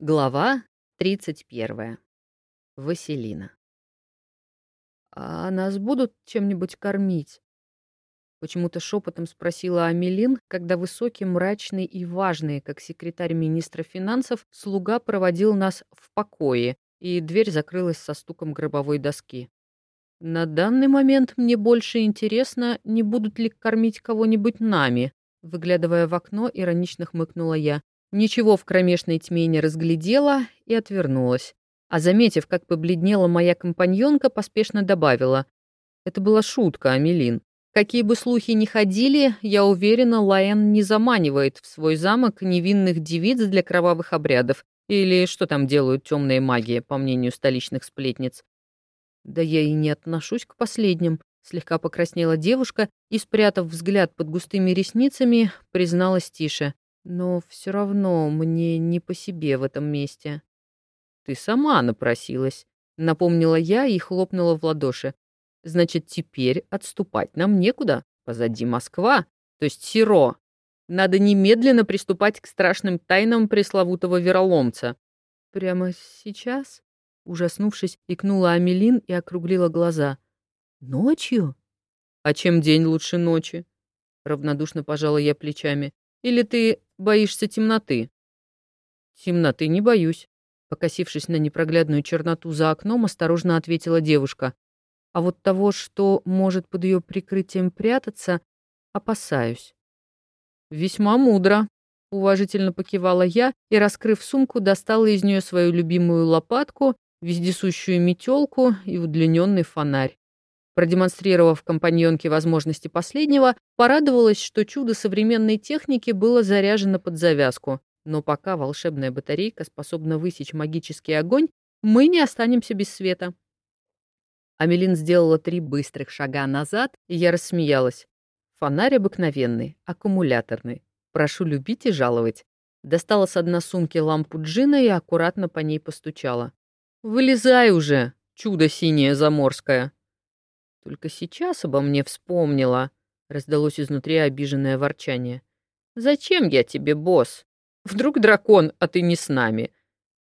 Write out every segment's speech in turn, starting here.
Глава 31. Василина. «А нас будут чем-нибудь кормить?» Почему-то шепотом спросила Амелин, когда высокий, мрачный и важный, как секретарь министра финансов, слуга проводил нас в покое, и дверь закрылась со стуком гробовой доски. «На данный момент мне больше интересно, не будут ли кормить кого-нибудь нами?» Выглядывая в окно, иронично хмыкнула я. Ничего в кромешной тьме не разглядела и отвернулась. А заметив, как побледнела моя компаньонка, поспешно добавила. Это была шутка, Амелин. Какие бы слухи ни ходили, я уверена, Лайен не заманивает в свой замок невинных девиц для кровавых обрядов. Или что там делают темные маги, по мнению столичных сплетниц. Да я и не отношусь к последним. Слегка покраснела девушка и, спрятав взгляд под густыми ресницами, призналась тише. Но все равно мне не по себе в этом месте. Ты сама напросилась, напомнила я и хлопнула в ладоши. Значит, теперь отступать нам некуда. Позади Москва, то есть Сиро. Надо немедленно приступать к страшным тайнам пресловутого вероломца. Прямо сейчас? Ужаснувшись, икнула Амелин и округлила глаза. Ночью? А чем день лучше ночи? Равнодушно пожала я плечами. Или ты боишься темноты?» «Темноты не боюсь», — покосившись на непроглядную черноту за окном, осторожно ответила девушка. «А вот того, что может под ее прикрытием прятаться, опасаюсь». «Весьма мудро», — уважительно покивала я и, раскрыв сумку, достала из нее свою любимую лопатку, вездесущую метелку и удлиненный фонарь. Продемонстрировав компаньонке возможности последнего, порадовалась, что чудо современной техники было заряжено под завязку. Но пока волшебная батарейка способна высечь магический огонь, мы не останемся без света. Амелин сделала три быстрых шага назад, и я рассмеялась. Фонарь обыкновенный, аккумуляторный. Прошу любить и жаловать. Достала с одной сумки лампу джина и аккуратно по ней постучала. «Вылезай уже, чудо синее заморское!» Только сейчас обо мне вспомнила, раздалось изнутри обиженное ворчание. Зачем я тебе, босс? Вдруг дракон, а ты не с нами?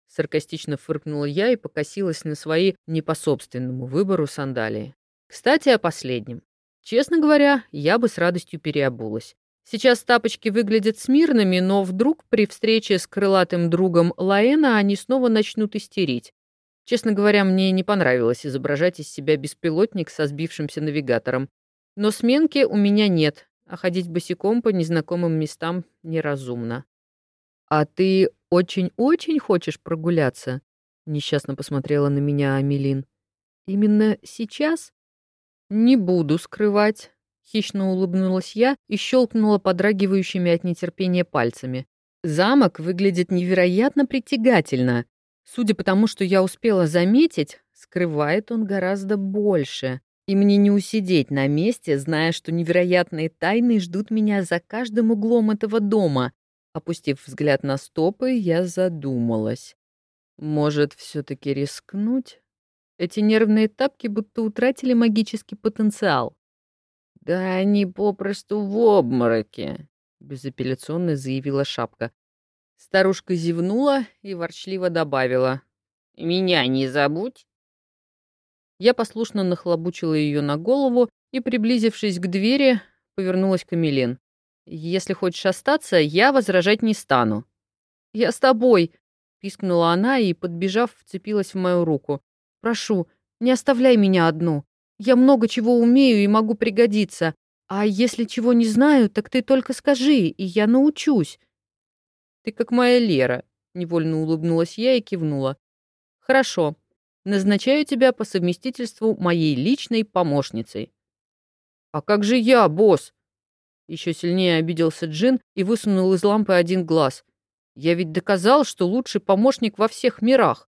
Саркастично фыркнула я и покосилась на свои не по собственному выбору сандалии. Кстати, о последнем. Честно говоря, я бы с радостью переобулась. Сейчас тапочки выглядят смирными, но вдруг при встрече с крылатым другом Лаэна они снова начнут истерить. Честно говоря, мне не понравилось изображать из себя беспилотник со сбившимся навигатором. Но сменки у меня нет, а ходить босиком по незнакомым местам неразумно. «А ты очень-очень хочешь прогуляться?» — несчастно посмотрела на меня Амелин. «Именно сейчас?» «Не буду скрывать», — хищно улыбнулась я и щелкнула подрагивающими от нетерпения пальцами. «Замок выглядит невероятно притягательно, Судя по тому, что я успела заметить, скрывает он гораздо больше. И мне не усидеть на месте, зная, что невероятные тайны ждут меня за каждым углом этого дома. Опустив взгляд на стопы, я задумалась. Может, все-таки рискнуть? Эти нервные тапки будто утратили магический потенциал. «Да они попросту в обмороке», — безапелляционно заявила Шапка. Старушка зевнула и ворчливо добавила. «Меня не забудь!» Я послушно нахлобучила ее на голову и, приблизившись к двери, повернулась к Эмилен. «Если хочешь остаться, я возражать не стану». «Я с тобой!» — пискнула она и, подбежав, вцепилась в мою руку. «Прошу, не оставляй меня одну. Я много чего умею и могу пригодиться. А если чего не знаю, так ты только скажи, и я научусь. Ты как моя Лера, невольно улыбнулась я и кивнула. Хорошо. Назначаю тебя по совместительству моей личной помощницей. А как же я, босс? Еще сильнее обиделся Джин и высунул из лампы один глаз. Я ведь доказал, что лучший помощник во всех мирах.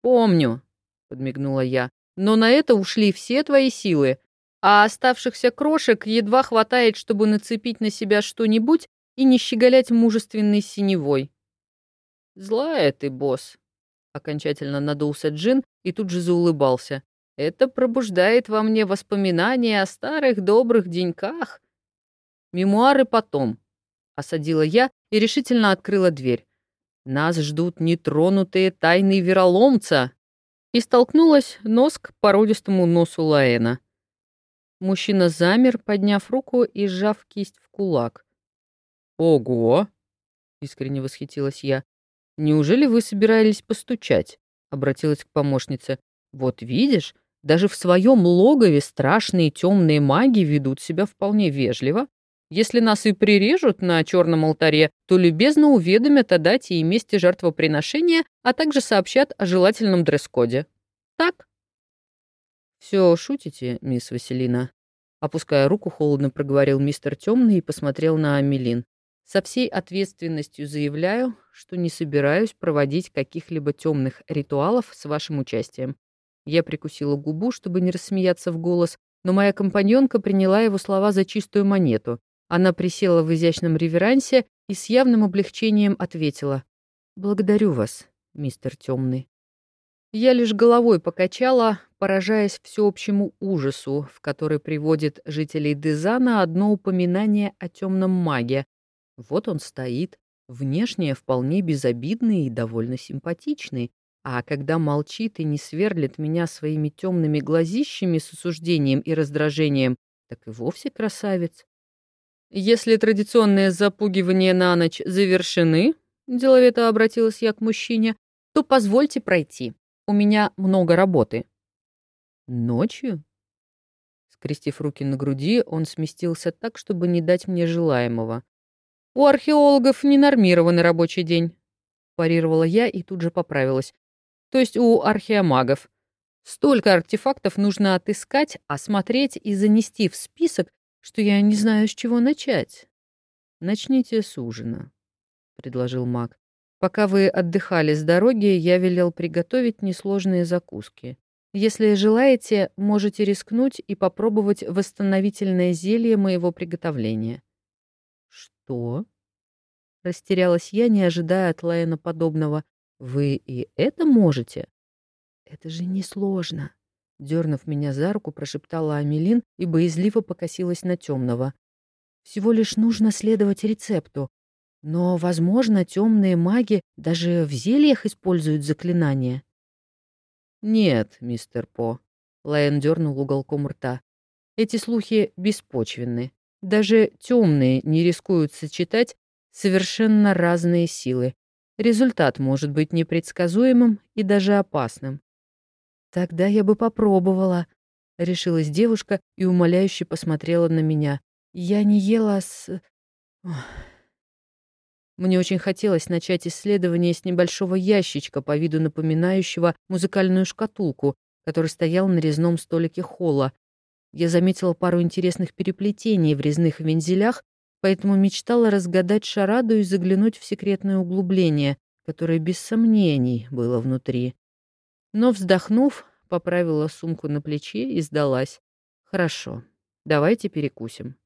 Помню, подмигнула я. Но на это ушли все твои силы, а оставшихся крошек едва хватает, чтобы нацепить на себя что-нибудь, и не щеголять мужественной синевой. «Злая ты, босс», — окончательно надулся Джин и тут же заулыбался. «Это пробуждает во мне воспоминания о старых добрых деньках». «Мемуары потом», — осадила я и решительно открыла дверь. Нас ждут нетронутые тайны вероломца!» И столкнулась нос к породистому носу Лаэна. Мужчина замер, подняв руку и сжав кисть в кулак. «Ого!» — искренне восхитилась я. «Неужели вы собирались постучать?» — обратилась к помощнице. «Вот видишь, даже в своем логове страшные темные маги ведут себя вполне вежливо. Если нас и прирежут на черном алтаре, то любезно уведомят о дате и месте жертвоприношения, а также сообщат о желательном дресс-коде. Так? Все шутите, мисс Василина? Опуская руку, холодно проговорил мистер Темный и посмотрел на Амелин. Со всей ответственностью заявляю, что не собираюсь проводить каких-либо темных ритуалов с вашим участием. Я прикусила губу, чтобы не рассмеяться в голос, но моя компаньонка приняла его слова за чистую монету. Она присела в изящном реверансе и с явным облегчением ответила. «Благодарю вас, мистер Темный». Я лишь головой покачала, поражаясь всеобщему ужасу, в который приводит жителей Дезана одно упоминание о темном маге. Вот он стоит, внешне вполне безобидный и довольно симпатичный, а когда молчит и не сверлит меня своими темными глазищами с осуждением и раздражением, так и вовсе красавец. Если традиционные запугивания на ночь завершены, деловито обратилась я к мужчине, то позвольте пройти. У меня много работы. Ночью? Скрестив руки на груди, он сместился так, чтобы не дать мне желаемого. У археологов ненормированный рабочий день. Парировала я и тут же поправилась то есть у археомагов. Столько артефактов нужно отыскать, осмотреть и занести в список, что я не знаю, с чего начать. «Начните с ужина», — предложил маг. «Пока вы отдыхали с дороги, я велел приготовить несложные закуски. Если желаете, можете рискнуть и попробовать восстановительное зелье моего приготовления». «Что?» Растерялась я, не ожидая от Лайена подобного. Вы и это можете? Это же несложно. Дернув меня за руку, прошептала Амелин и боязливо покосилась на темного. Всего лишь нужно следовать рецепту. Но, возможно, темные маги даже в зельях используют заклинания. Нет, мистер По. Лайон дернул уголком рта. Эти слухи беспочвенны. Даже темные не рискуют сочетать совершенно разные силы. Результат может быть непредсказуемым и даже опасным. «Тогда я бы попробовала», — решилась девушка и умоляюще посмотрела на меня. «Я не ела с...» Мне очень хотелось начать исследование с небольшого ящичка по виду напоминающего музыкальную шкатулку, который стоял на резном столике холла. Я заметила пару интересных переплетений в резных вензелях поэтому мечтала разгадать шараду и заглянуть в секретное углубление, которое без сомнений было внутри. Но, вздохнув, поправила сумку на плече и сдалась. «Хорошо, давайте перекусим».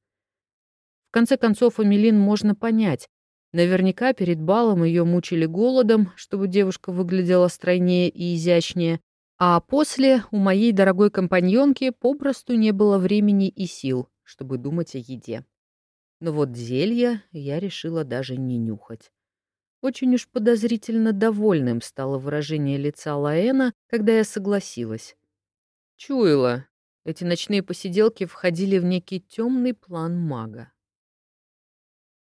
В конце концов, Амелин можно понять. Наверняка перед балом ее мучили голодом, чтобы девушка выглядела стройнее и изящнее, а после у моей дорогой компаньонки попросту не было времени и сил, чтобы думать о еде. Но вот зелья я решила даже не нюхать. Очень уж подозрительно довольным стало выражение лица Лаэна, когда я согласилась. Чуяла. Эти ночные посиделки входили в некий темный план мага.